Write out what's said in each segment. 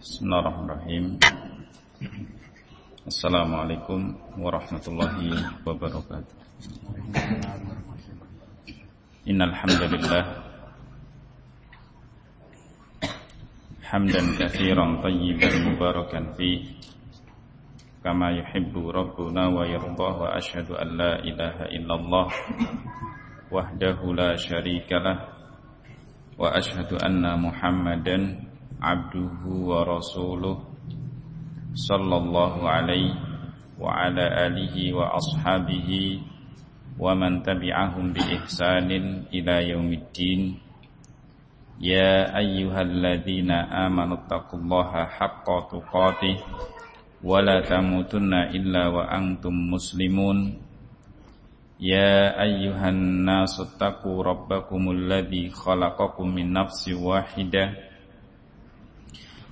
Bismillahirrahmanirrahim. Assalamualaikum warahmatullahi wabarakatuh. Innal hamdalillah hamdan katsiran tayyiban mubarakan fi. Kama yuhibbu rabbuna wa yardah wa ashhadu an la ilaha illallah wahdahu la syarikalah wa ashhadu anna muhammadan abduhu wa rasuluh sallallahu alaihi wa ala alihi wa ashabihi wa man tabi'ahum bi ihsanin ila yaumiddin ya ayyuhalladzina amanu taqullaha haqqa tuqatih wa la tamutunna illa wa antum muslimun يا أيها الناس اتقوا ربكم الذي خلقكم من نفس واحدة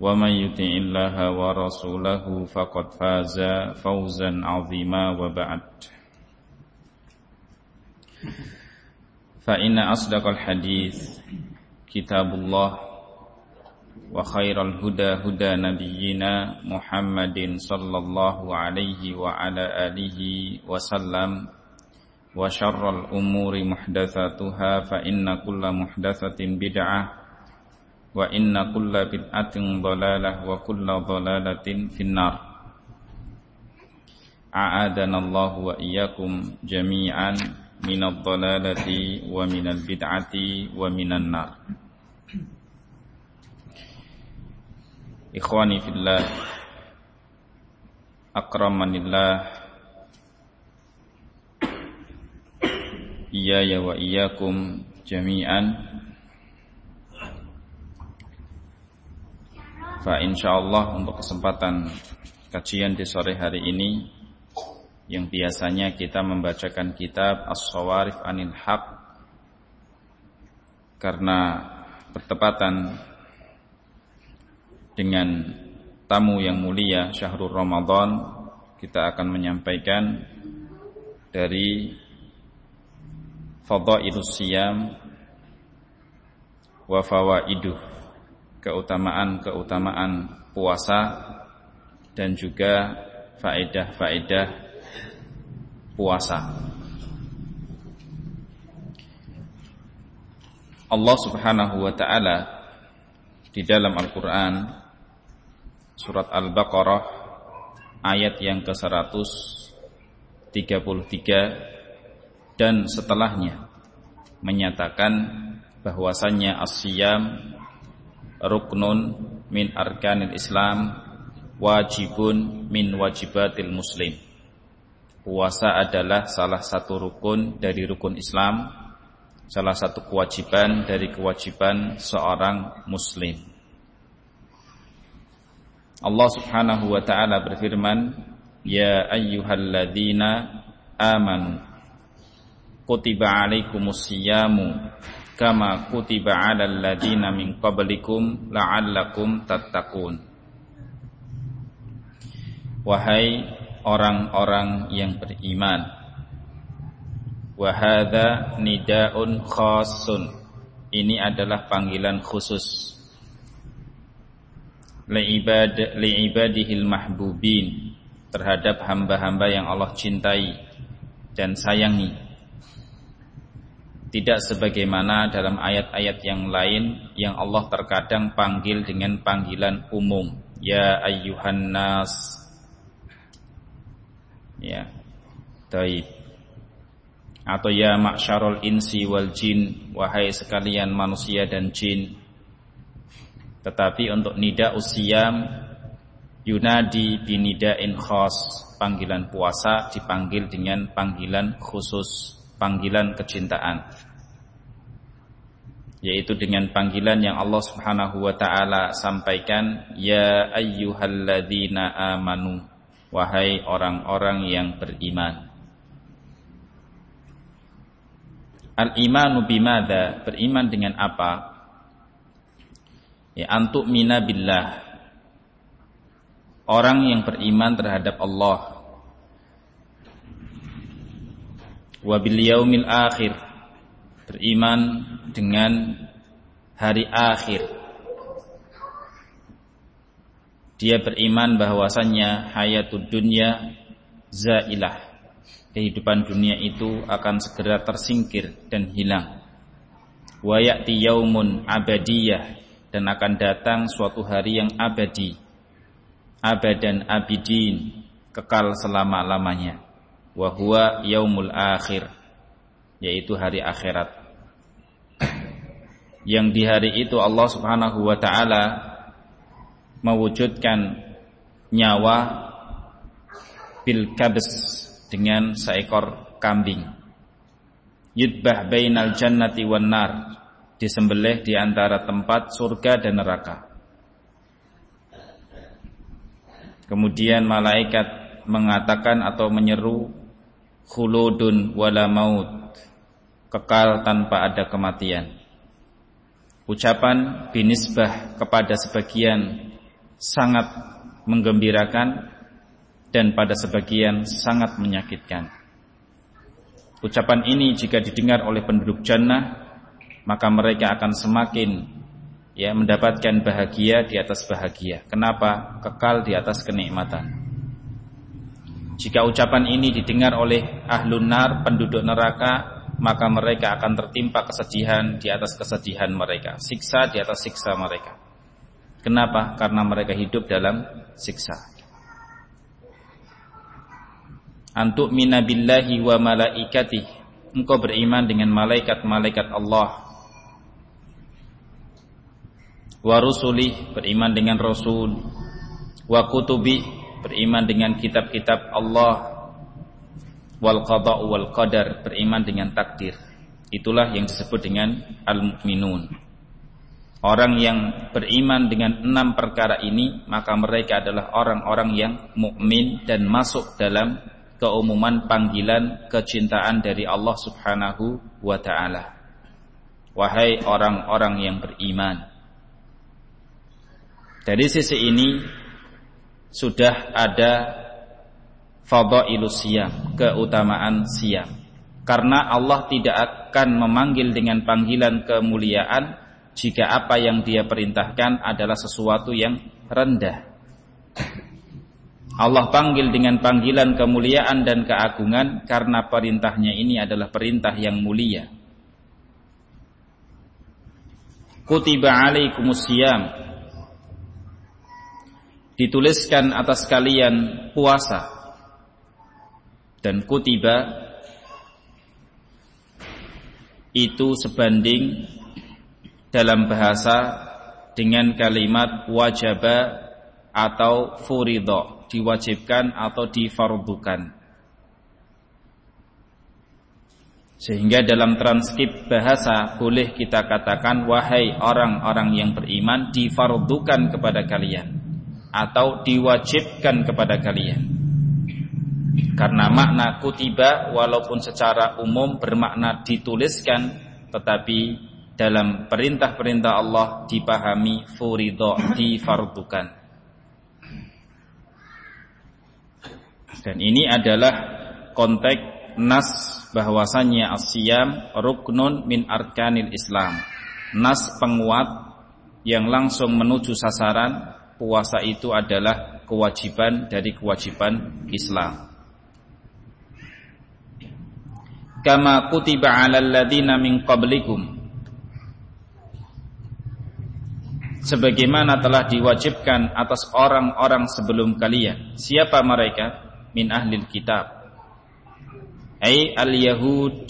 ومن يطع الله ورسوله فقد فاز فوزا عظيما وبعد. فإن أصدق الحديث كتاب الله وخير الهدى هدى نبينا محمد صلى الله عليه وعلى آله وسلم وشر الأمور محدثاتها فإن كل محدثة بدعة wa inna kulla bid'atin dhalalah wa kulla dhalalatin finnar. A'adana Allah wa iyyakum jami'an minadh dhalalati wa minal bid'ati wa minan nar. Ikhwani fillah akramanillah iyaya wa iyyakum jami'an Fa insyaallah untuk kesempatan kajian di sore hari ini yang biasanya kita membacakan kitab As-Sawarif Anil Haq karena bertepatan dengan tamu yang mulia Syahrul Ramadan kita akan menyampaikan dari Fadailus Siyam wa Fawaiduh keutamaan-keutamaan puasa dan juga faedah-faedah puasa. Allah Subhanahu wa taala di dalam Al-Qur'an surat Al-Baqarah ayat yang ke-133 dan setelahnya menyatakan bahwasannya as-siyam ruknun min arkanil Islam wajibun min wajibatil muslim. Puasa adalah salah satu rukun dari rukun Islam salah satu kewajiban dari kewajiban seorang muslim. Allah Subhanahu wa taala berfirman ya ayyuhalladzina amanu kutiba alaikumus kama kutiba 'alal ladina min qablikum la'allakum tattaqun. Wahai orang-orang yang beriman wa hadza nidaun khassun ini adalah panggilan khusus. Li'ibad li'ibadihil mahbubin terhadap hamba-hamba yang Allah cintai dan sayangi tidak sebagaimana dalam ayat-ayat yang lain yang Allah terkadang panggil dengan panggilan umum. Ya ayyuhan nas. Ya. Taib. Atau ya ma'syarul insi wal jin. Wahai sekalian manusia dan jin. Tetapi untuk nida usiam yunadi binidain khas. Panggilan puasa dipanggil dengan panggilan khusus panggilan kecintaan. yaitu dengan panggilan yang Allah Subhanahu wa taala sampaikan ya ayyuhalladzina amanu wahai orang-orang yang beriman. Al-imanu bimada beriman dengan apa? Ya antuk mina billah. Orang yang beriman terhadap Allah wa bil yaumil akhir beriman dengan hari akhir. Dia beriman bahwasannya hayatud dunya zailah. Kehidupan dunia itu akan segera tersingkir dan hilang. Wa ya'ti yaumun abadiyah dan akan datang suatu hari yang abadi. Abadan abidin, kekal selama-lamanya. Wa huwa yaumul akhir, yaitu hari akhirat yang di hari itu Allah Subhanahu wa taala mewujudkan nyawa bil kabs dengan seekor kambing. Yudbah bainal jannati wan nar, disembelih di antara tempat surga dan neraka. Kemudian malaikat mengatakan atau menyeru khuludun wala maut, kekal tanpa ada kematian ucapan binisbah kepada sebagian sangat menggembirakan dan pada sebagian sangat menyakitkan. Ucapan ini jika didengar oleh penduduk jannah maka mereka akan semakin ya mendapatkan bahagia di atas bahagia. Kenapa? Kekal di atas kenikmatan. Jika ucapan ini didengar oleh ahlun nar penduduk neraka maka mereka akan tertimpa kesedihan di atas kesedihan mereka, siksa di atas siksa mereka. Kenapa? Karena mereka hidup dalam siksa. Antuk minabillahi wa malaikati. Engkau beriman dengan malaikat-malaikat Allah. Wa rusuli beriman dengan rasul. Wa kutubi beriman dengan kitab-kitab Allah. Wal qada wal qadar. Beriman dengan takdir. Itulah yang disebut dengan al mukminun orang yang beriman dengan enam perkara ini maka mereka adalah orang-orang yang mukmin dan masuk dalam keumuman panggilan kecintaan dari Allah Subhanahu wa taala. Wahai orang-orang yang beriman. Dari sisi ini sudah ada fadailus siyam, keutamaan siam. Karena Allah tidak akan memanggil dengan panggilan kemuliaan jika apa yang dia perintahkan adalah sesuatu yang rendah. Allah panggil dengan panggilan kemuliaan dan keagungan karena perintahnya ini adalah perintah yang mulia. Kutiba alaikumus siyam dituliskan atas kalian puasa dan kutiba itu sebanding dalam bahasa dengan kalimat wajaba atau furido diwajibkan atau difardukan. Sehingga dalam transkrip bahasa boleh kita katakan wahai orang-orang yang beriman difardukan kepada kalian atau diwajibkan kepada kalian karena makna kutiba walaupun secara umum bermakna dituliskan tetapi dalam perintah-perintah Allah dipahami furido difardukan. Dan ini adalah konteks nas bahwasannya asyam ruknun min arkanil Islam. Nas penguat yang langsung menuju sasaran puasa itu adalah kewajiban dari kewajiban Islam. kama kutiba 'alal ladzina min qablikum. Sebagaimana telah diwajibkan atas orang-orang sebelum kalian. Siapa mereka? Min ahlil kitab. Ai al yahud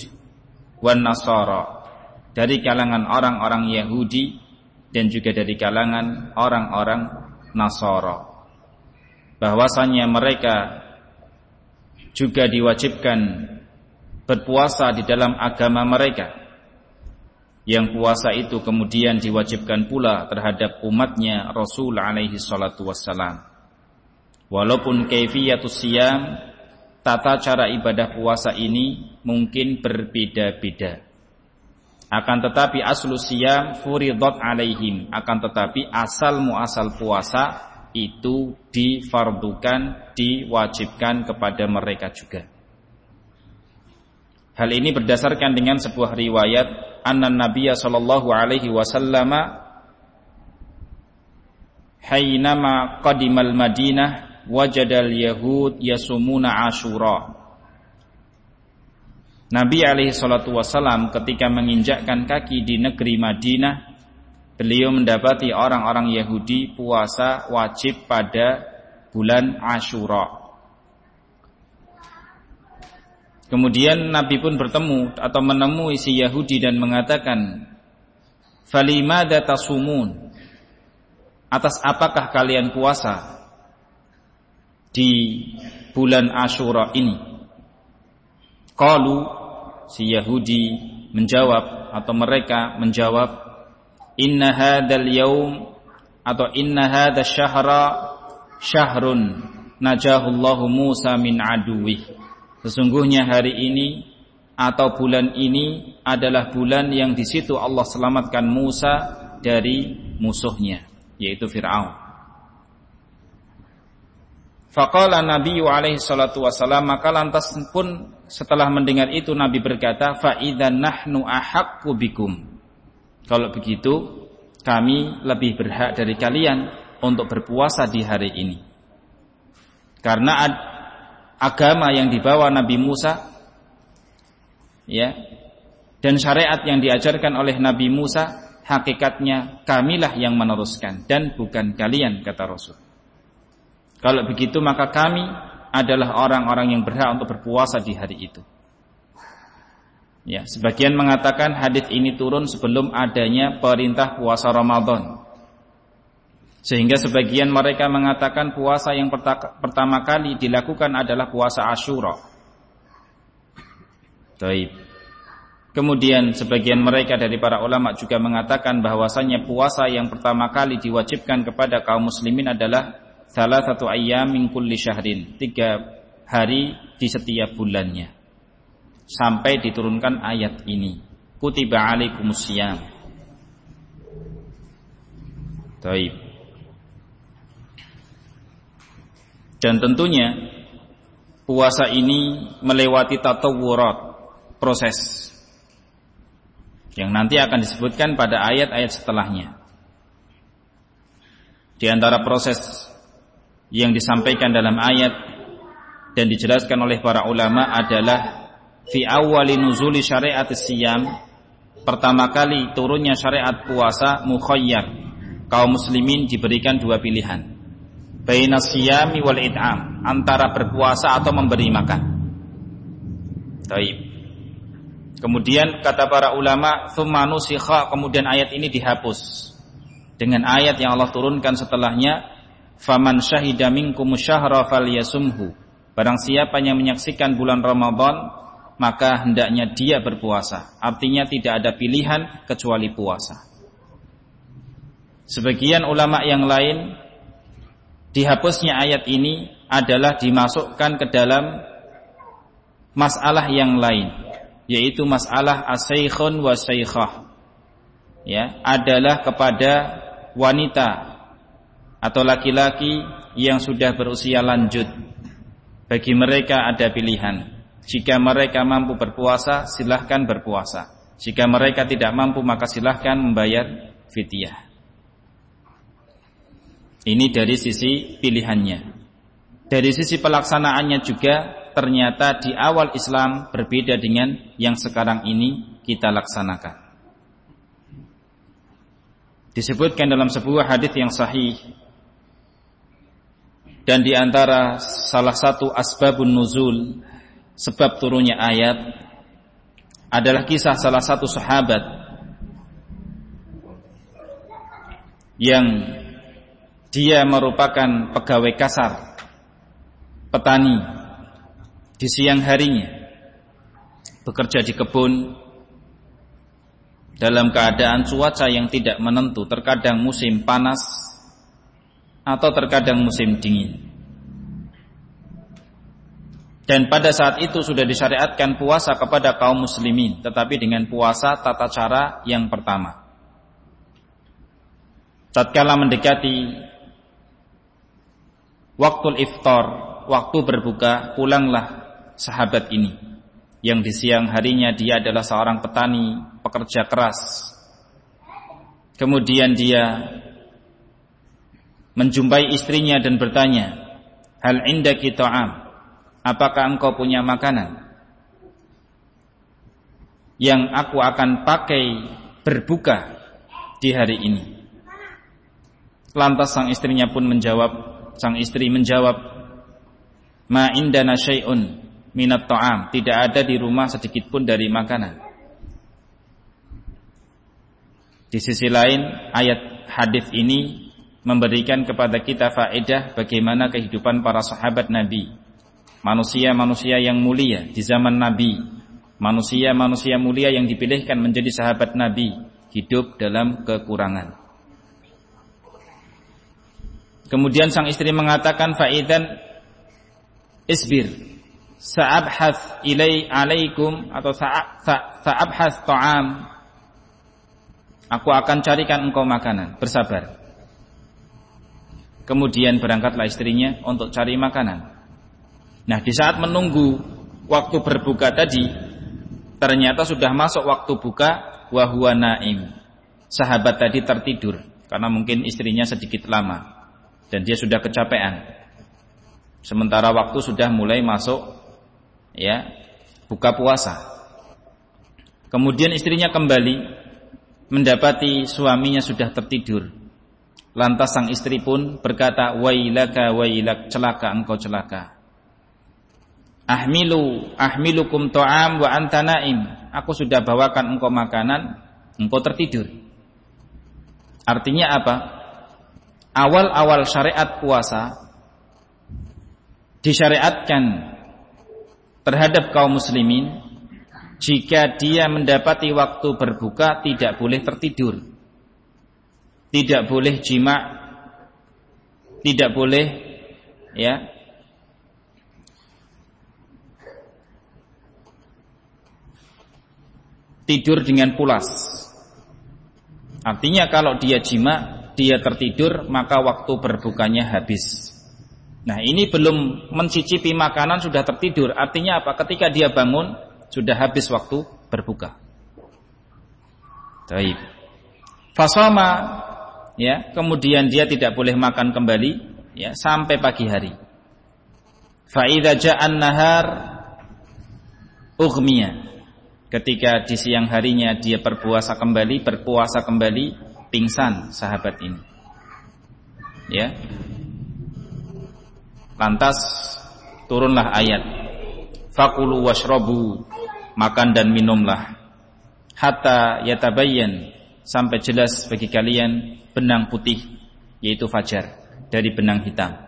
wan nasara. Dari kalangan orang-orang Yahudi dan juga dari kalangan orang-orang Nasara bahwasanya mereka juga diwajibkan berpuasa di dalam agama mereka yang puasa itu kemudian diwajibkan pula terhadap umatnya Rasul alaihi salatu wassalam. Walaupun kaifiyatus siyam tata cara ibadah puasa ini mungkin berbeda-beda. Akan tetapi aslu siyam furidat alaihim. Akan tetapi asal muasal puasa itu difardukan, diwajibkan kepada mereka juga. Hal ini berdasarkan dengan sebuah riwayat anna Nabiya sallallahu alaihi wasallam hainama qadimal Madinah wajadal yahud yasumuna Ashura. Nabi alaihi salatu wasallam ketika menginjakkan kaki di negeri Madinah beliau mendapati orang-orang Yahudi puasa wajib pada bulan Ashura. Kemudian Nabi pun bertemu atau menemui si Yahudi dan mengatakan, "Falimada tasumun?" Atas apakah kalian puasa di bulan Ashura ini? Qalu si Yahudi menjawab atau mereka menjawab, "Inna hadzal yaum atau inna hadzal syahra syahrun najahullahu Musa min aduwih." Sesungguhnya hari ini atau bulan ini adalah bulan yang di situ Allah selamatkan Musa dari musuhnya yaitu Firaun. Faqala Nabi alaihi salatu wasalam maka lantas pun setelah mendengar itu Nabi berkata fa idzan nahnu ahaqqu bikum. Kalau begitu kami lebih berhak dari kalian untuk berpuasa di hari ini. Karena agama yang dibawa Nabi Musa ya dan syariat yang diajarkan oleh Nabi Musa hakikatnya kamilah yang meneruskan dan bukan kalian kata Rasul. Kalau begitu maka kami adalah orang-orang yang berhak untuk berpuasa di hari itu. Ya, sebagian mengatakan hadis ini turun sebelum adanya perintah puasa Ramadan. Sehingga sebagian mereka mengatakan puasa yang pertama kali dilakukan adalah puasa Ashura. Taib. Kemudian sebagian mereka dari para ulama juga mengatakan bahwasanya puasa yang pertama kali diwajibkan kepada kaum muslimin adalah salah satu ayam min kulli syahrin, tiga hari di setiap bulannya. Sampai diturunkan ayat ini. Kutiba alaikumusiyam. Taib. Dan tentunya puasa ini melewati tatawurat proses yang nanti akan disebutkan pada ayat-ayat setelahnya. Di antara proses yang disampaikan dalam ayat dan dijelaskan oleh para ulama adalah fi awwali nuzuli syariat siyam pertama kali turunnya syariat puasa mukhayyar kaum muslimin diberikan dua pilihan baina siyami wal it'am antara berpuasa atau memberi makan. Taib. Kemudian kata para ulama, "Tsumma nusikha," kemudian ayat ini dihapus dengan ayat yang Allah turunkan setelahnya, "Faman syahida minkum syahra falyasumhu." Barang siapa yang menyaksikan bulan Ramadan, maka hendaknya dia berpuasa. Artinya tidak ada pilihan kecuali puasa. Sebagian ulama yang lain dihapusnya ayat ini adalah dimasukkan ke dalam masalah yang lain yaitu masalah asaikhun wa ya adalah kepada wanita atau laki-laki yang sudah berusia lanjut bagi mereka ada pilihan jika mereka mampu berpuasa silahkan berpuasa jika mereka tidak mampu maka silahkan membayar fidyah ini dari sisi pilihannya. Dari sisi pelaksanaannya juga ternyata di awal Islam berbeda dengan yang sekarang ini kita laksanakan. Disebutkan dalam sebuah hadis yang sahih dan di antara salah satu asbabun nuzul sebab turunnya ayat adalah kisah salah satu sahabat yang dia merupakan pegawai kasar, petani di siang harinya, bekerja di kebun, dalam keadaan cuaca yang tidak menentu, terkadang musim panas atau terkadang musim dingin. Dan pada saat itu sudah disyariatkan puasa kepada kaum muslimin, tetapi dengan puasa tata cara yang pertama. Tatkala mendekati waktu iftar, waktu berbuka, pulanglah sahabat ini yang di siang harinya dia adalah seorang petani, pekerja keras. Kemudian dia menjumpai istrinya dan bertanya, "Hal indaki ta'am?" apakah engkau punya makanan yang aku akan pakai berbuka di hari ini. Lantas sang istrinya pun menjawab, sang istri menjawab, Ma indana syai'un minat ta'am, tidak ada di rumah sedikit pun dari makanan. Di sisi lain, ayat hadis ini memberikan kepada kita faedah bagaimana kehidupan para sahabat Nabi. Manusia-manusia yang mulia di zaman Nabi, manusia-manusia mulia yang dipilihkan menjadi sahabat Nabi, hidup dalam kekurangan. Kemudian sang istri mengatakan faidan isbir sa'abhath ilai alaikum atau sa'abhath ta'am. Aku akan carikan engkau makanan. Bersabar kemudian berangkatlah istrinya untuk cari makanan Nah, di saat menunggu waktu berbuka tadi, ternyata sudah masuk waktu buka wahwa naim. Sahabat tadi tertidur karena mungkin istrinya sedikit lama dan dia sudah kecapean. Sementara waktu sudah mulai masuk ya buka puasa. Kemudian istrinya kembali mendapati suaminya sudah tertidur. Lantas sang istri pun berkata, "Wailaka wailak, celaka engkau celaka." Ahmilu ahmilukum ta'am wa anta naim. Aku sudah bawakan engkau makanan, engkau tertidur. Artinya apa? Awal-awal syariat puasa disyariatkan terhadap kaum muslimin jika dia mendapati waktu berbuka tidak boleh tertidur. Tidak boleh jima, tidak boleh ya tidur dengan pulas. Artinya kalau dia jima, dia tertidur, maka waktu berbukanya habis. Nah ini belum mencicipi makanan sudah tertidur. Artinya apa? Ketika dia bangun, sudah habis waktu berbuka. Taib. Fasoma, ya, kemudian dia tidak boleh makan kembali, ya, sampai pagi hari. Fa'idha ja'an nahar ughmiyah ketika di siang harinya dia berpuasa kembali, berpuasa kembali, pingsan sahabat ini. Ya. Lantas turunlah ayat. Fakulu washrobu, makan dan minumlah. Hatta yatabayyan, sampai jelas bagi kalian benang putih, yaitu fajar, dari benang hitam.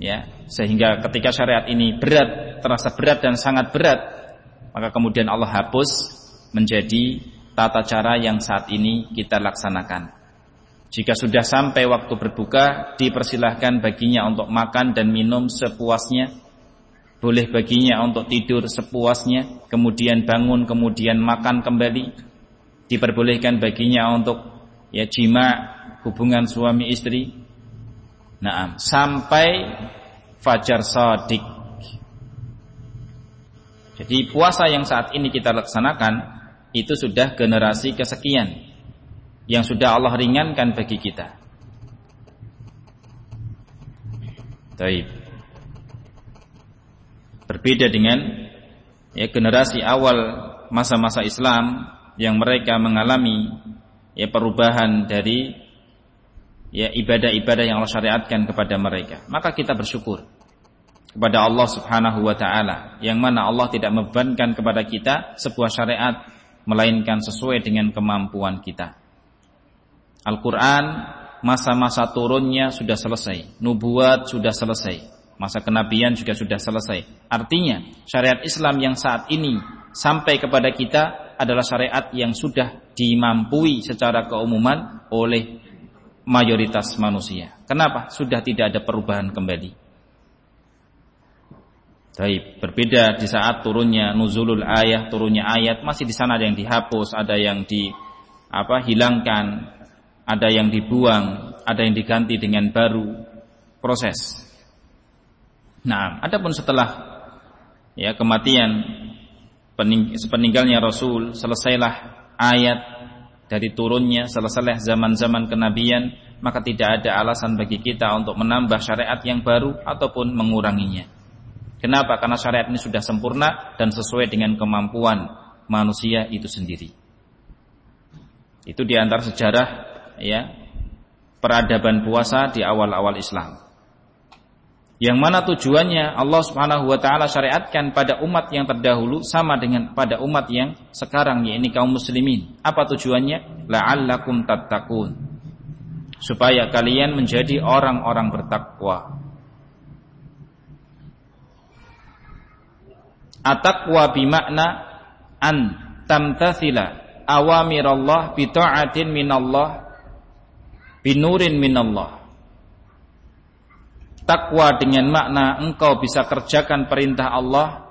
Ya, sehingga ketika syariat ini berat, terasa berat dan sangat berat maka kemudian Allah hapus menjadi tata cara yang saat ini kita laksanakan. Jika sudah sampai waktu berbuka, dipersilahkan baginya untuk makan dan minum sepuasnya. Boleh baginya untuk tidur sepuasnya, kemudian bangun, kemudian makan kembali. Diperbolehkan baginya untuk ya jima, hubungan suami istri. Nah, sampai fajar sodik jadi puasa yang saat ini kita laksanakan itu sudah generasi kesekian yang sudah Allah ringankan bagi kita. Taib. Berbeda dengan ya generasi awal masa-masa Islam yang mereka mengalami ya perubahan dari ya ibadah-ibadah yang Allah syariatkan kepada mereka. Maka kita bersyukur kepada Allah Subhanahu wa taala yang mana Allah tidak membebankan kepada kita sebuah syariat melainkan sesuai dengan kemampuan kita. Al-Qur'an masa-masa turunnya sudah selesai, nubuat sudah selesai, masa kenabian juga sudah selesai. Artinya, syariat Islam yang saat ini sampai kepada kita adalah syariat yang sudah dimampui secara keumuman oleh mayoritas manusia. Kenapa? Sudah tidak ada perubahan kembali. Baik, berbeda di saat turunnya nuzulul ayat, turunnya ayat, masih di sana ada yang dihapus, ada yang di apa hilangkan, ada yang dibuang, ada yang diganti dengan baru proses. Nah, adapun setelah ya kematian peninggalnya Rasul, selesailah ayat dari turunnya, selesailah zaman-zaman kenabian, maka tidak ada alasan bagi kita untuk menambah syariat yang baru ataupun menguranginya. Kenapa? Karena syariat ini sudah sempurna dan sesuai dengan kemampuan manusia itu sendiri. Itu diantar sejarah ya peradaban puasa di awal-awal Islam yang mana tujuannya Allah Subhanahu wa taala syariatkan pada umat yang terdahulu sama dengan pada umat yang sekarang yaitu kaum muslimin. Apa tujuannya? La'allakum tattaqun. Supaya kalian menjadi orang-orang bertakwa. At-taqwa bimakna an tamtathila awamirallah bi ta'atin minallah binurin minallah Takwa dengan makna engkau bisa kerjakan perintah Allah,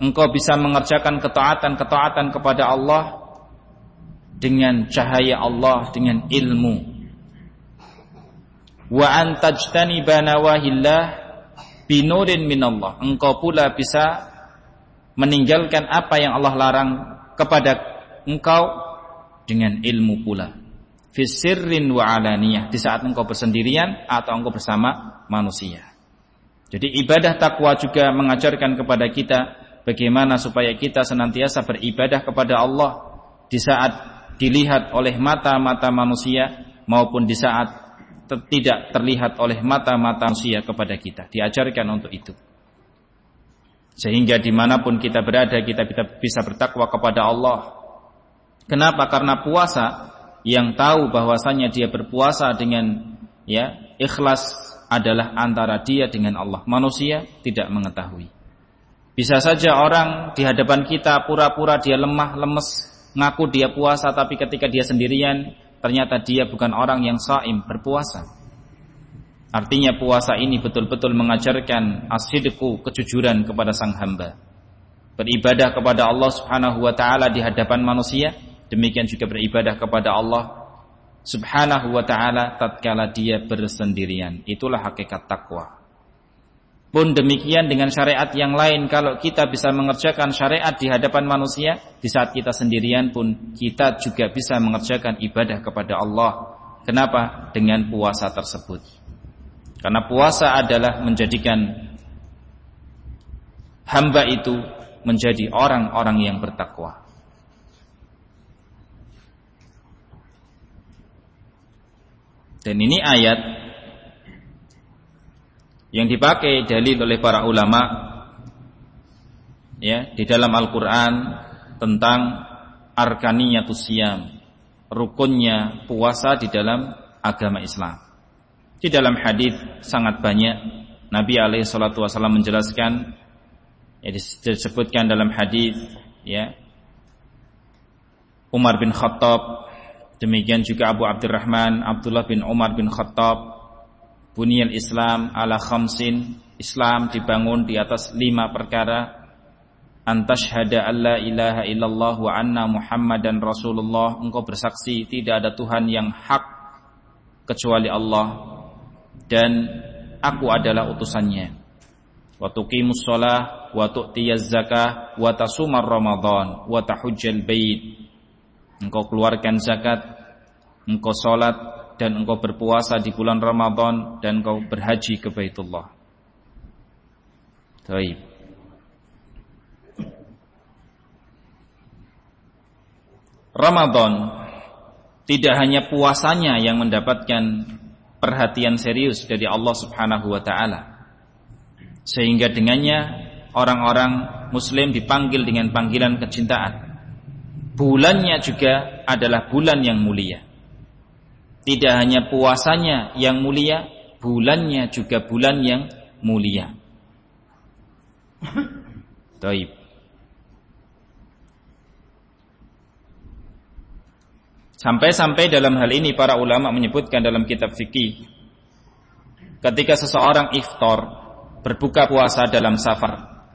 engkau bisa mengerjakan ketaatan-ketaatan kepada Allah dengan cahaya Allah, dengan ilmu. Wa antajtani banawahillah binurin minallah. Engkau pula bisa meninggalkan apa yang Allah larang kepada engkau dengan ilmu pula fisirrin wa alaniyah di saat engkau bersendirian atau engkau bersama manusia. Jadi ibadah takwa juga mengajarkan kepada kita bagaimana supaya kita senantiasa beribadah kepada Allah di saat dilihat oleh mata-mata manusia maupun di saat tidak terlihat oleh mata-mata manusia kepada kita. Diajarkan untuk itu. Sehingga di mana pun kita berada kita bisa bertakwa kepada Allah. Kenapa? Karena puasa yang tahu bahwasanya dia berpuasa dengan ya ikhlas adalah antara dia dengan Allah. Manusia tidak mengetahui. Bisa saja orang di hadapan kita pura-pura dia lemah, lemes, ngaku dia puasa tapi ketika dia sendirian ternyata dia bukan orang yang saim berpuasa. Artinya puasa ini betul-betul mengajarkan asidku kejujuran kepada sang hamba. Beribadah kepada Allah Subhanahu wa taala di hadapan manusia Demikian juga beribadah kepada Allah Subhanahu wa taala tatkala dia bersendirian. Itulah hakikat takwa. Pun demikian dengan syariat yang lain kalau kita bisa mengerjakan syariat di hadapan manusia di saat kita sendirian pun kita juga bisa mengerjakan ibadah kepada Allah. Kenapa? Dengan puasa tersebut. Karena puasa adalah menjadikan hamba itu menjadi orang-orang yang bertakwa. Dan ini ayat yang dipakai dalil oleh para ulama ya di dalam Al-Qur'an tentang arkaniyatus siyam, rukunnya puasa di dalam agama Islam. Di dalam hadis sangat banyak Nabi alaihi salatu wasallam menjelaskan ya disebutkan dalam hadis ya Umar bin Khattab Demikian juga Abu Abdurrahman Abdullah bin Umar bin Khattab Buniyal Islam ala khamsin Islam dibangun di atas lima perkara. Antashhada an la ilaha illallah wa anna muhammadan rasulullah. Engkau bersaksi tidak ada Tuhan yang hak kecuali Allah. Dan aku adalah utusannya. Wa tuqimus sholah Wa tu'tiyaz zakah Wa tasumar ramadan Wa tahujjal bait engkau keluarkan zakat, engkau sholat, dan engkau berpuasa di bulan Ramadan, dan engkau berhaji ke Baitullah. Taib. Ramadan tidak hanya puasanya yang mendapatkan perhatian serius dari Allah Subhanahu wa taala. Sehingga dengannya orang-orang muslim dipanggil dengan panggilan kecintaan bulannya juga adalah bulan yang mulia. Tidak hanya puasanya yang mulia, bulannya juga bulan yang mulia. Taib. Sampai-sampai dalam hal ini para ulama menyebutkan dalam kitab fikih ketika seseorang iftar berbuka puasa dalam safar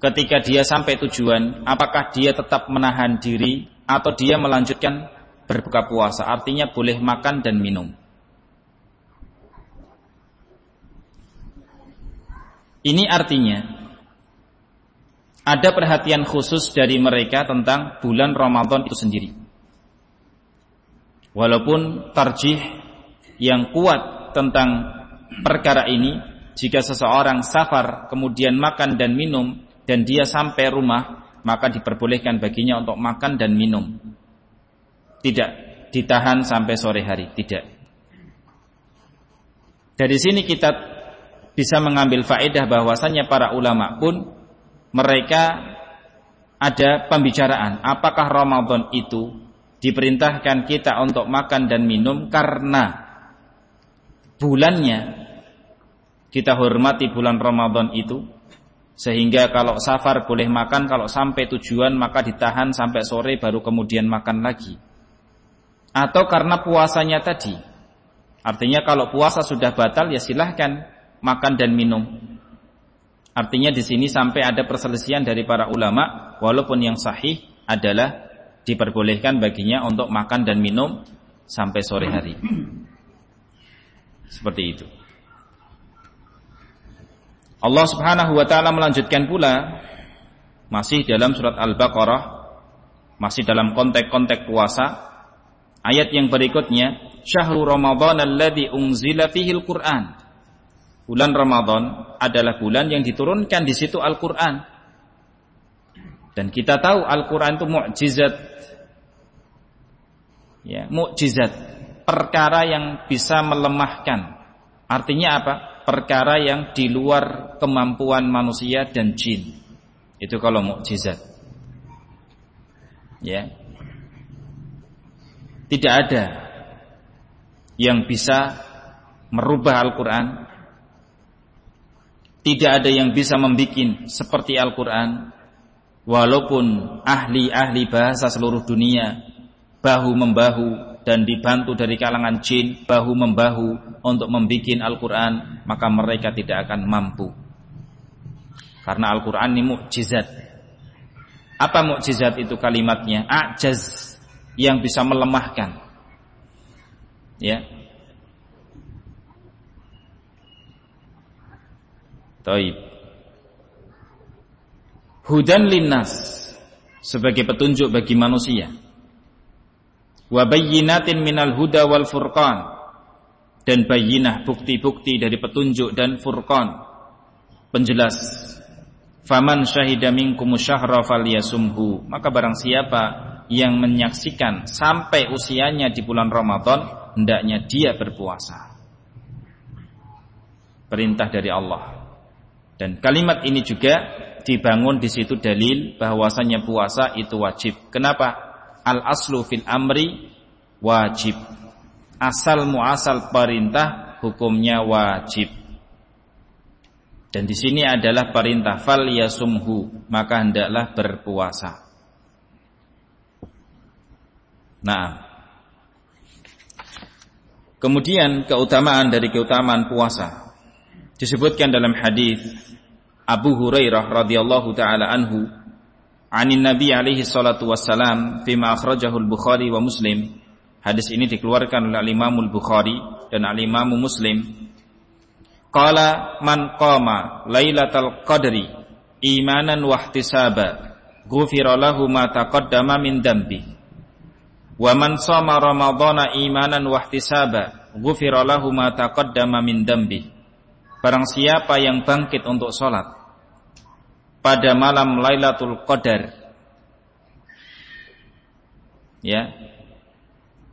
ketika dia sampai tujuan apakah dia tetap menahan diri atau dia melanjutkan berbuka puasa artinya boleh makan dan minum ini artinya ada perhatian khusus dari mereka tentang bulan Ramadan itu sendiri Walaupun tarjih yang kuat tentang perkara ini, jika seseorang safar kemudian makan dan minum dan dia sampai rumah, maka diperbolehkan baginya untuk makan dan minum. Tidak ditahan sampai sore hari, tidak. Dari sini kita bisa mengambil faedah bahwasanya para ulama pun mereka ada pembicaraan. Apakah Ramadan itu diperintahkan kita untuk makan dan minum karena bulannya? Kita hormati bulan Ramadan itu. Sehingga kalau safar boleh makan kalau sampai tujuan maka ditahan sampai sore baru kemudian makan lagi atau karena puasanya tadi artinya kalau puasa sudah batal ya silahkan makan dan minum artinya di sini sampai ada perselisihan dari para ulama walaupun yang sahih adalah diperbolehkan baginya untuk makan dan minum sampai sore hari. Seperti itu. Allah Subhanahu wa taala melanjutkan pula masih dalam surat Al-Baqarah masih dalam konteks-konteks puasa ayat yang berikutnya syahrul ramadhan alladzi unzila fihil quran bulan Ramadan adalah bulan yang diturunkan di situ Al-Qur'an dan kita tahu Al-Qur'an itu mukjizat ya, mukjizat, perkara yang bisa melemahkan. Artinya apa? Perkara yang di luar kemampuan manusia dan jin. Itu kalau mukjizat. Ya. Tidak ada yang bisa merubah Al-Qur'an. Tidak ada yang bisa membuat seperti Al-Qur'an. Walaupun ahli-ahli bahasa seluruh dunia bahu membahu dan dibantu dari kalangan jin bahu membahu untuk membuat Al-Quran maka mereka tidak akan mampu. Karena Al-Quran ini mukjizat. Apa mukjizat itu kalimatnya? Ajaz yang bisa melemahkan. Ya. Taib. Hudan linnas sebagai petunjuk bagi manusia. Wa bayyinatin minal huda wal furqan dan bayinah bukti-bukti dari petunjuk dan furqan. Penjelas faman syahida minkum syahra falyasumhu. Maka barang siapa yang menyaksikan sampai usianya di bulan Ramadan hendaknya dia berpuasa. Perintah dari Allah. Dan kalimat ini juga dibangun di situ dalil bahwasanya puasa itu wajib. Kenapa? Al aslu fil amri wajib. Asal muasal perintah hukumnya wajib. Dan di sini adalah perintah fal yasumhu maka hendaklah berpuasa nah kemudian keutamaan dari keutamaan puasa disebutkan dalam hadis Abu Hurairah radhiyallahu taala anhu anin Nabi alaihi salatu wassalam fima akhrajahu al-Bukhari wa Muslim. Hadis ini dikeluarkan oleh Imam al-Bukhari dan al-Imam Muslim. Qala man qama lailatal qadri imanan wa ihtisaba ghufira lahu ma taqaddama min dambi. Wa man shama ramadhana imanan wa ihtisaba ghufira lahu ma taqaddama min dambi. Barang siapa yang bangkit untuk salat pada malam Lailatul Qadar. Ya.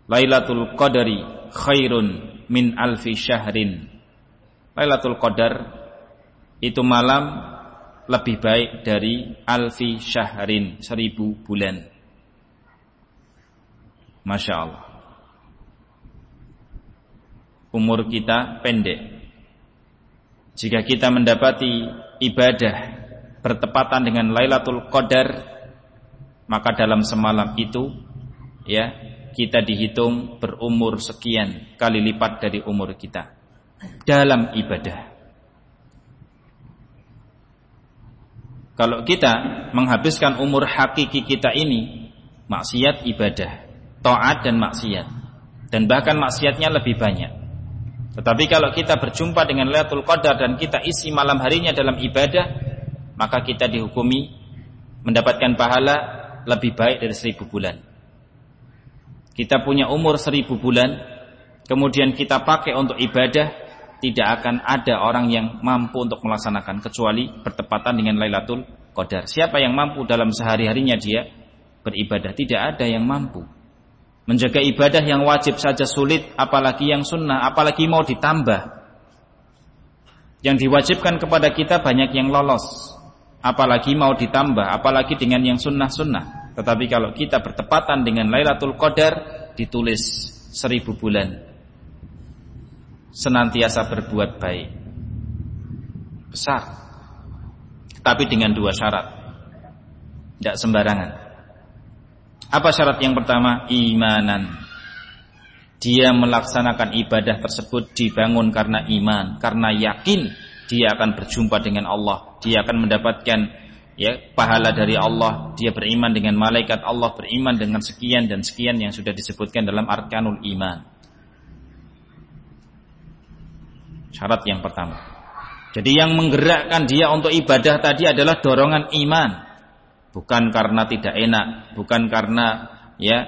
Lailatul Qadari khairun min alfi syahrin. Lailatul Qadar itu malam lebih baik dari alfi syahrin, seribu bulan. Masya Allah. Umur kita pendek. Jika kita mendapati ibadah bertepatan dengan Lailatul Qadar maka dalam semalam itu ya kita dihitung berumur sekian kali lipat dari umur kita dalam ibadah. Kalau kita menghabiskan umur hakiki kita ini maksiat ibadah, taat dan maksiat. Dan bahkan maksiatnya lebih banyak. Tetapi kalau kita berjumpa dengan Lailatul Qadar dan kita isi malam harinya dalam ibadah, maka kita dihukumi mendapatkan pahala lebih baik dari seribu bulan. Kita punya umur seribu bulan, kemudian kita pakai untuk ibadah, tidak akan ada orang yang mampu untuk melaksanakan kecuali bertepatan dengan Lailatul Qadar. Siapa yang mampu dalam sehari-harinya dia beribadah? Tidak ada yang mampu. Menjaga ibadah yang wajib saja sulit, apalagi yang sunnah, apalagi mau ditambah. Yang diwajibkan kepada kita banyak yang lolos, apalagi mau ditambah, apalagi dengan yang sunnah-sunnah. Tetapi kalau kita bertepatan dengan Lailatul Qadar, ditulis seribu bulan. Senantiasa berbuat baik. Besar. Tapi dengan dua syarat. Tidak sembarangan. Apa syarat yang pertama? Imanan. Dia melaksanakan ibadah tersebut dibangun karena iman, karena yakin dia akan berjumpa dengan Allah, dia akan mendapatkan ya pahala dari Allah, dia beriman dengan malaikat Allah, beriman dengan sekian dan sekian yang sudah disebutkan dalam arkanul iman. Syarat yang pertama. Jadi yang menggerakkan dia untuk ibadah tadi adalah dorongan iman bukan karena tidak enak, bukan karena ya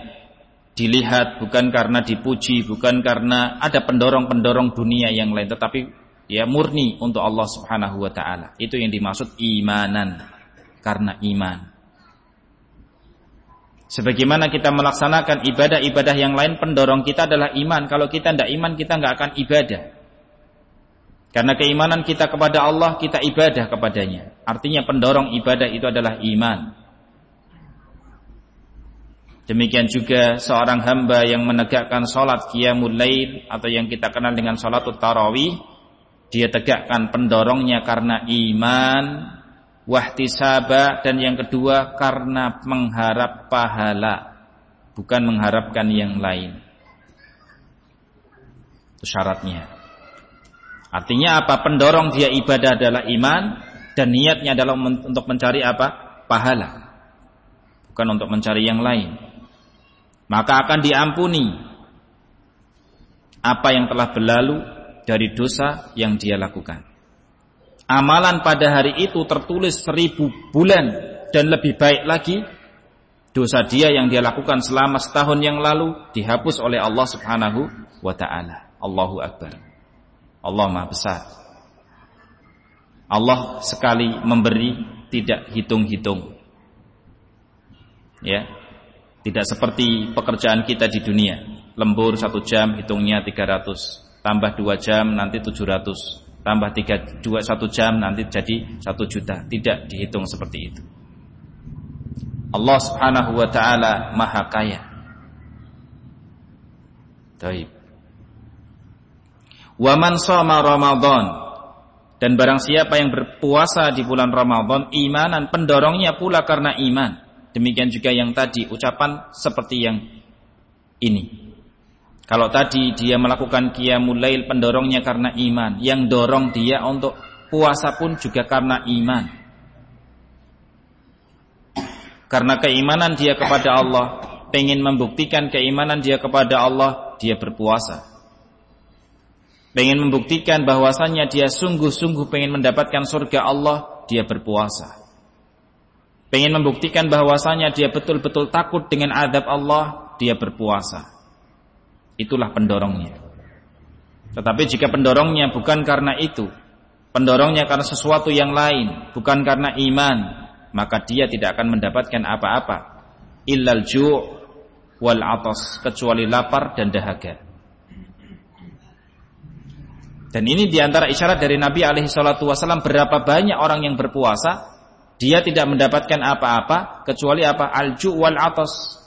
dilihat, bukan karena dipuji, bukan karena ada pendorong-pendorong dunia yang lain, tetapi ya murni untuk Allah Subhanahu wa taala. Itu yang dimaksud imanan. Karena iman. Sebagaimana kita melaksanakan ibadah-ibadah yang lain, pendorong kita adalah iman. Kalau kita tidak iman, kita nggak akan ibadah. Karena keimanan kita kepada Allah, kita ibadah kepadanya. Artinya pendorong ibadah itu adalah iman. Demikian juga seorang hamba yang menegakkan sholat qiyamul lail atau yang kita kenal dengan sholat tarawih, dia tegakkan pendorongnya karena iman, wahtisaba dan yang kedua karena mengharap pahala, bukan mengharapkan yang lain. Itu syaratnya. Artinya apa? Pendorong dia ibadah adalah iman dan niatnya adalah untuk mencari apa? Pahala. Bukan untuk mencari yang lain. Maka akan diampuni apa yang telah berlalu dari dosa yang dia lakukan. Amalan pada hari itu tertulis seribu bulan dan lebih baik lagi dosa dia yang dia lakukan selama setahun yang lalu dihapus oleh Allah Subhanahu wa taala. Allahu akbar. Allah Maha Besar. Allah sekali memberi tidak hitung-hitung. Ya. Tidak seperti pekerjaan kita di dunia. Lembur satu jam hitungnya 300. Tambah dua jam nanti 700. Tambah tiga, dua, satu jam nanti jadi satu juta. Tidak dihitung seperti itu. Allah subhanahu wa ta'ala maha kaya. Taib. Wa man shoma Ramadan dan barang siapa yang berpuasa di bulan Ramadan imanan pendorongnya pula karena iman. Demikian juga yang tadi ucapan seperti yang ini. Kalau tadi dia melakukan qiyamul lail pendorongnya karena iman, yang dorong dia untuk puasa pun juga karena iman. Karena keimanan dia kepada Allah, pengen membuktikan keimanan dia kepada Allah, dia berpuasa pengen membuktikan bahwasannya dia sungguh-sungguh pengen mendapatkan surga Allah, dia berpuasa. Pengen membuktikan bahwasanya dia betul-betul takut dengan adab Allah, dia berpuasa. Itulah pendorongnya. Tetapi jika pendorongnya bukan karena itu, pendorongnya karena sesuatu yang lain, bukan karena iman, maka dia tidak akan mendapatkan apa-apa. Illal ju' wal atas, kecuali lapar dan dahaga. Dan ini di antara isyarat dari Nabi alaihi salatu wasallam berapa banyak orang yang berpuasa dia tidak mendapatkan apa-apa kecuali apa alju wal atas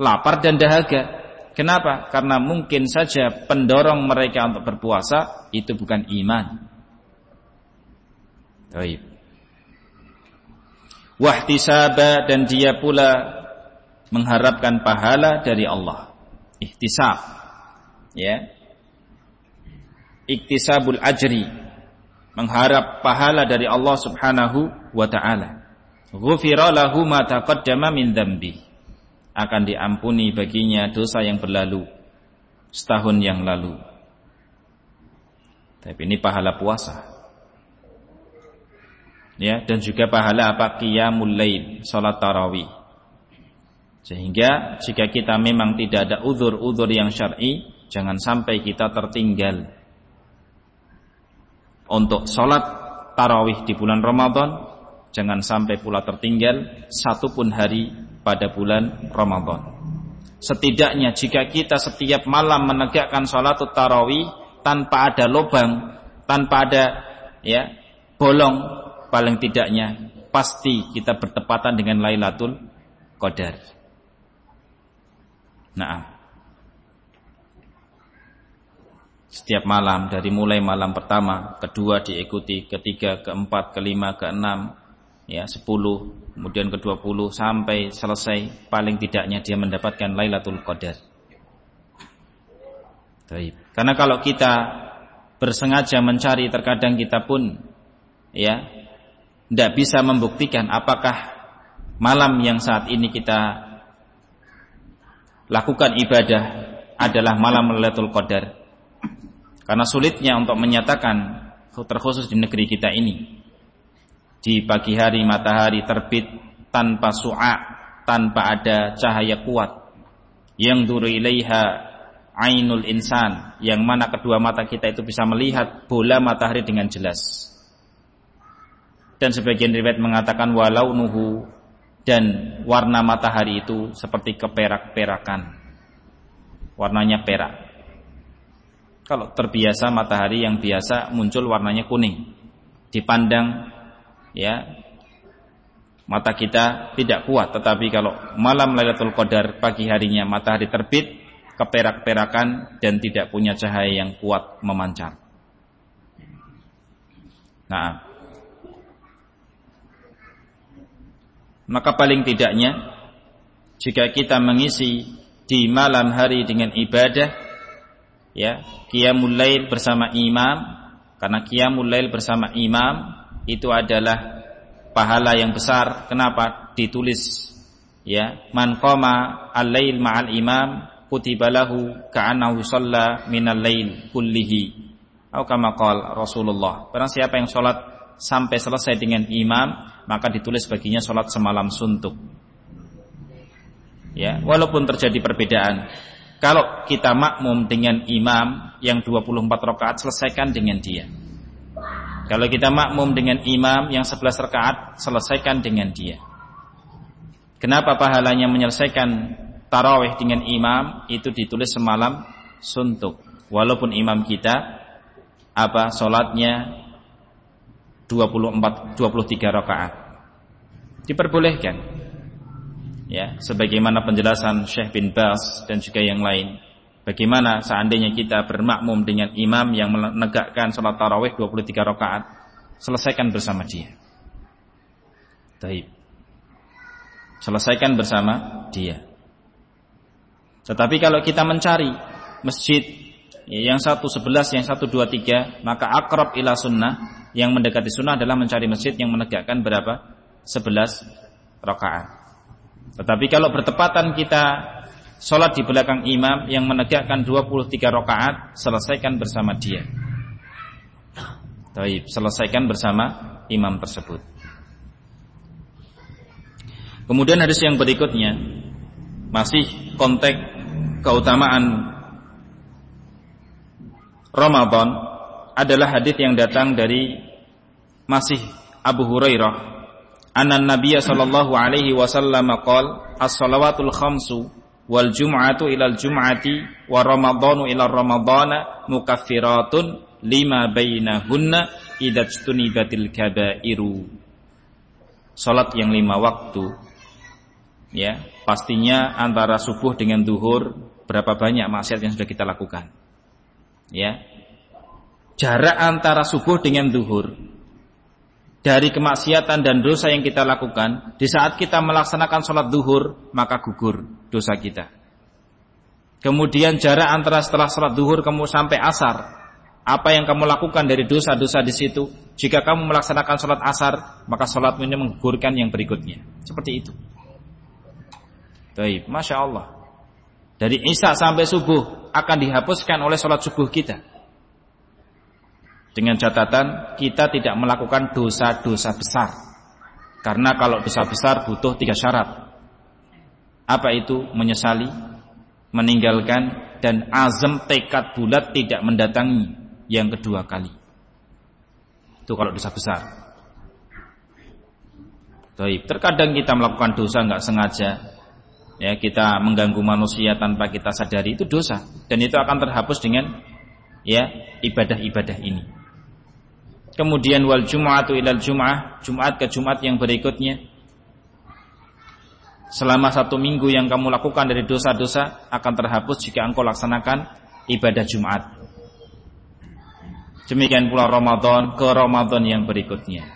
lapar dan dahaga. Kenapa? Karena mungkin saja pendorong mereka untuk berpuasa itu bukan iman. Baik. Wahtisaba dan dia pula mengharapkan pahala dari Allah. ihtisab ya iktisabul ajri mengharap pahala dari Allah Subhanahu wa taala. Ghufira lahu ma taqaddama min dzambi akan diampuni baginya dosa yang berlalu setahun yang lalu. Tapi ini pahala puasa. Ya dan juga pahala apa? Qiyamul lail salat tarawih. Sehingga jika kita memang tidak ada uzur-uzur yang syar'i jangan sampai kita tertinggal untuk sholat tarawih di bulan Ramadan jangan sampai pula tertinggal satu pun hari pada bulan Ramadan setidaknya jika kita setiap malam menegakkan sholat tarawih tanpa ada lubang tanpa ada ya bolong paling tidaknya pasti kita bertepatan dengan Lailatul Qadar. Nah, setiap malam dari mulai malam pertama, kedua diikuti, ketiga, keempat, kelima, keenam, ya sepuluh, kemudian ke dua puluh sampai selesai paling tidaknya dia mendapatkan Lailatul Qadar. Baik. Karena kalau kita bersengaja mencari terkadang kita pun ya tidak bisa membuktikan apakah malam yang saat ini kita lakukan ibadah adalah malam Lailatul Qadar karena sulitnya untuk menyatakan terkhusus di negeri kita ini. Di pagi hari matahari terbit tanpa su'a, tanpa ada cahaya kuat. Yang duru ilaiha ainul insan, yang mana kedua mata kita itu bisa melihat bola matahari dengan jelas. Dan sebagian riwayat mengatakan walau nuhu dan warna matahari itu seperti keperak-perakan. Warnanya perak. Kalau terbiasa matahari yang biasa muncul warnanya kuning. Dipandang ya mata kita tidak kuat, tetapi kalau malam Lailatul Qadar pagi harinya matahari terbit keperak-perakan dan tidak punya cahaya yang kuat memancar. Nah, maka paling tidaknya jika kita mengisi di malam hari dengan ibadah ya qiyamul lail bersama imam. Karena qiyamul lail bersama imam itu adalah pahala yang besar. Kenapa? Ditulis. Ya man qama al-lail ma'al imam kutiba lahu ka'annahu shalla minal lail kullihi. Atau kama Rasulullah. Barang siapa yang salat sampai selesai dengan imam maka ditulis baginya salat semalam suntuk. Ya walaupun terjadi perbedaan kalau kita makmum dengan imam yang 24 rakaat selesaikan dengan dia. Kalau kita makmum dengan imam yang 11 rakaat selesaikan dengan dia. Kenapa pahalanya menyelesaikan tarawih dengan imam itu ditulis semalam suntuk. Walaupun imam kita apa solatnya 24 23 rakaat. Diperbolehkan ya sebagaimana penjelasan Syekh bin Bas dan juga yang lain bagaimana seandainya kita bermakmum dengan imam yang menegakkan salat tarawih 23 rakaat selesaikan bersama dia Taib. selesaikan bersama dia tetapi kalau kita mencari masjid yang satu sebelas, yang satu dua tiga, maka akrab ila sunnah yang mendekati sunnah adalah mencari masjid yang menegakkan berapa? Sebelas rakaat. Tetapi kalau bertepatan kita sholat di belakang imam yang menegakkan 23 rakaat, selesaikan bersama dia. Taib, selesaikan bersama imam tersebut. Kemudian hadis yang berikutnya masih konteks keutamaan Ramadan adalah hadis yang datang dari masih Abu Hurairah anna Nabiya sallallahu alaihi wasallam qol as-salawatul khamsu wal jum'atu ilal jum'ati wa ramadhanu ila ramadhana mukaffiratun lima bainahunna idza tunibatil kabairu. Salat yang lima waktu ya pastinya antara subuh dengan duhur berapa banyak maksiat yang sudah kita lakukan ya. Jarak antara subuh dengan duhur dari kemaksiatan dan dosa yang kita lakukan, di saat kita melaksanakan sholat duhur, maka gugur dosa kita. Kemudian jarak antara setelah sholat duhur kamu sampai asar. Apa yang kamu lakukan dari dosa-dosa di situ? Jika kamu melaksanakan sholat asar, maka sholatmu ini menggugurkan yang berikutnya. Seperti itu. Baik, masya Allah. Dari isya sampai subuh akan dihapuskan oleh sholat subuh kita. Dengan catatan kita tidak melakukan dosa-dosa besar. Karena kalau dosa besar butuh tiga syarat. Apa itu? Menyesali, meninggalkan, dan azam tekad bulat tidak mendatangi yang kedua kali. Itu kalau dosa besar. Baik, terkadang kita melakukan dosa nggak sengaja, ya kita mengganggu manusia tanpa kita sadari itu dosa dan itu akan terhapus dengan ya ibadah-ibadah ini. Kemudian wal jum'atu ilal jum'ah, Jumat ke Jumat yang berikutnya. Selama satu minggu yang kamu lakukan dari dosa-dosa akan terhapus jika engkau laksanakan ibadah Jumat. Demikian pula Ramadan ke Ramadan yang berikutnya.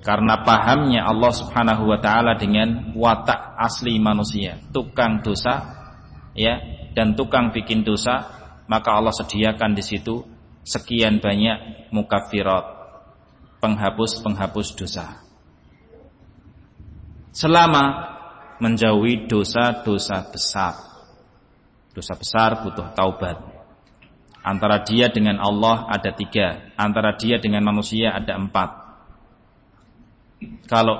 Karena pahamnya Allah Subhanahu wa taala dengan watak asli manusia, tukang dosa ya dan tukang bikin dosa, maka Allah sediakan di situ sekian banyak mukaffirat, penghapus-penghapus dosa. Selama menjauhi dosa-dosa besar. Dosa besar butuh taubat. Antara dia dengan Allah ada tiga. Antara dia dengan manusia ada empat. Kalau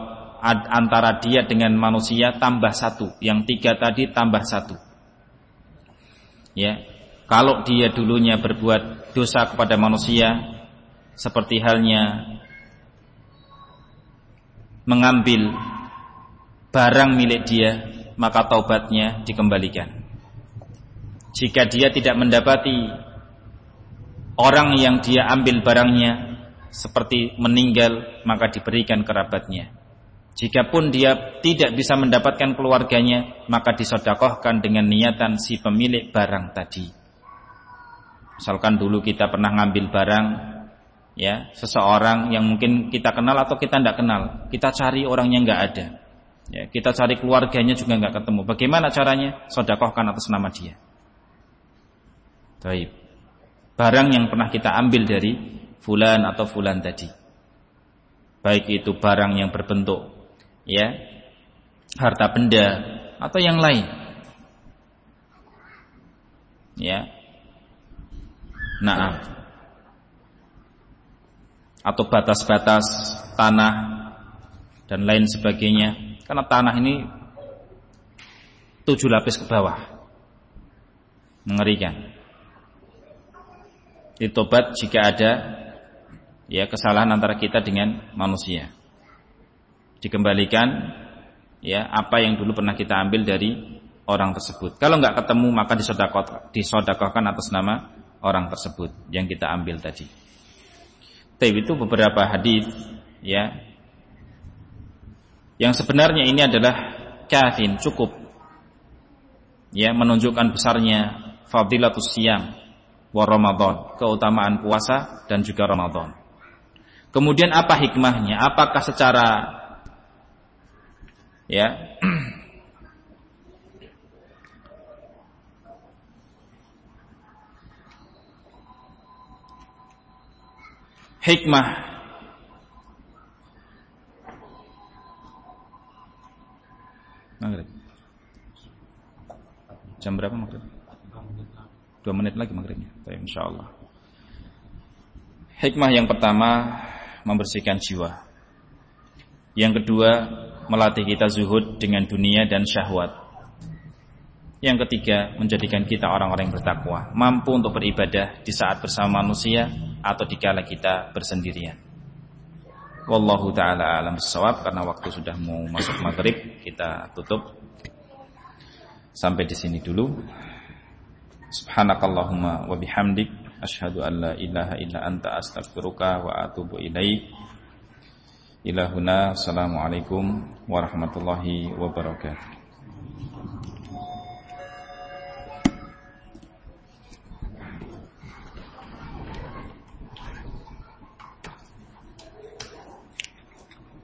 antara dia dengan manusia tambah satu. Yang tiga tadi tambah satu. Ya, kalau dia dulunya berbuat dosa kepada manusia seperti halnya mengambil barang milik dia, maka taubatnya dikembalikan. Jika dia tidak mendapati orang yang dia ambil barangnya seperti meninggal, maka diberikan kerabatnya. Jikapun dia tidak bisa mendapatkan keluarganya, maka disodakohkan dengan niatan si pemilik barang tadi. Misalkan dulu kita pernah ngambil barang ya seseorang yang mungkin kita kenal atau kita tidak kenal, kita cari orangnya nggak ada. Ya, kita cari keluarganya juga nggak ketemu. Bagaimana caranya? Sodakohkan atas nama dia. Baik. Barang yang pernah kita ambil dari fulan atau fulan tadi. Baik itu barang yang berbentuk ya harta benda atau yang lain. Ya, Nah, atau batas-batas tanah dan lain sebagainya. Karena tanah ini tujuh lapis ke bawah. Mengerikan. Ditobat jika ada ya kesalahan antara kita dengan manusia. Dikembalikan ya apa yang dulu pernah kita ambil dari orang tersebut. Kalau nggak ketemu maka disodakohkan atas nama orang tersebut yang kita ambil tadi. Tapi itu beberapa hadis ya yang sebenarnya ini adalah kafin cukup ya menunjukkan besarnya fadilatus siyam wa Ramadan, keutamaan puasa dan juga Ramadan. Kemudian apa hikmahnya? Apakah secara ya hikmah. Maghrib. Jam berapa maghrib? Dua menit lagi maghribnya. Baik, insya hikmah yang pertama membersihkan jiwa. Yang kedua melatih kita zuhud dengan dunia dan syahwat. Yang ketiga, menjadikan kita orang-orang yang bertakwa, mampu untuk beribadah di saat bersama manusia atau dikala kita bersendirian. Wallahu taala alam bisawab karena waktu sudah mau masuk maghrib, kita tutup. Sampai di sini dulu. Subhanakallahumma wa bihamdik asyhadu an la ilaha illa anta astaghfiruka wa atubu ilaik. Ilahuna assalamualaikum warahmatullahi wabarakatuh.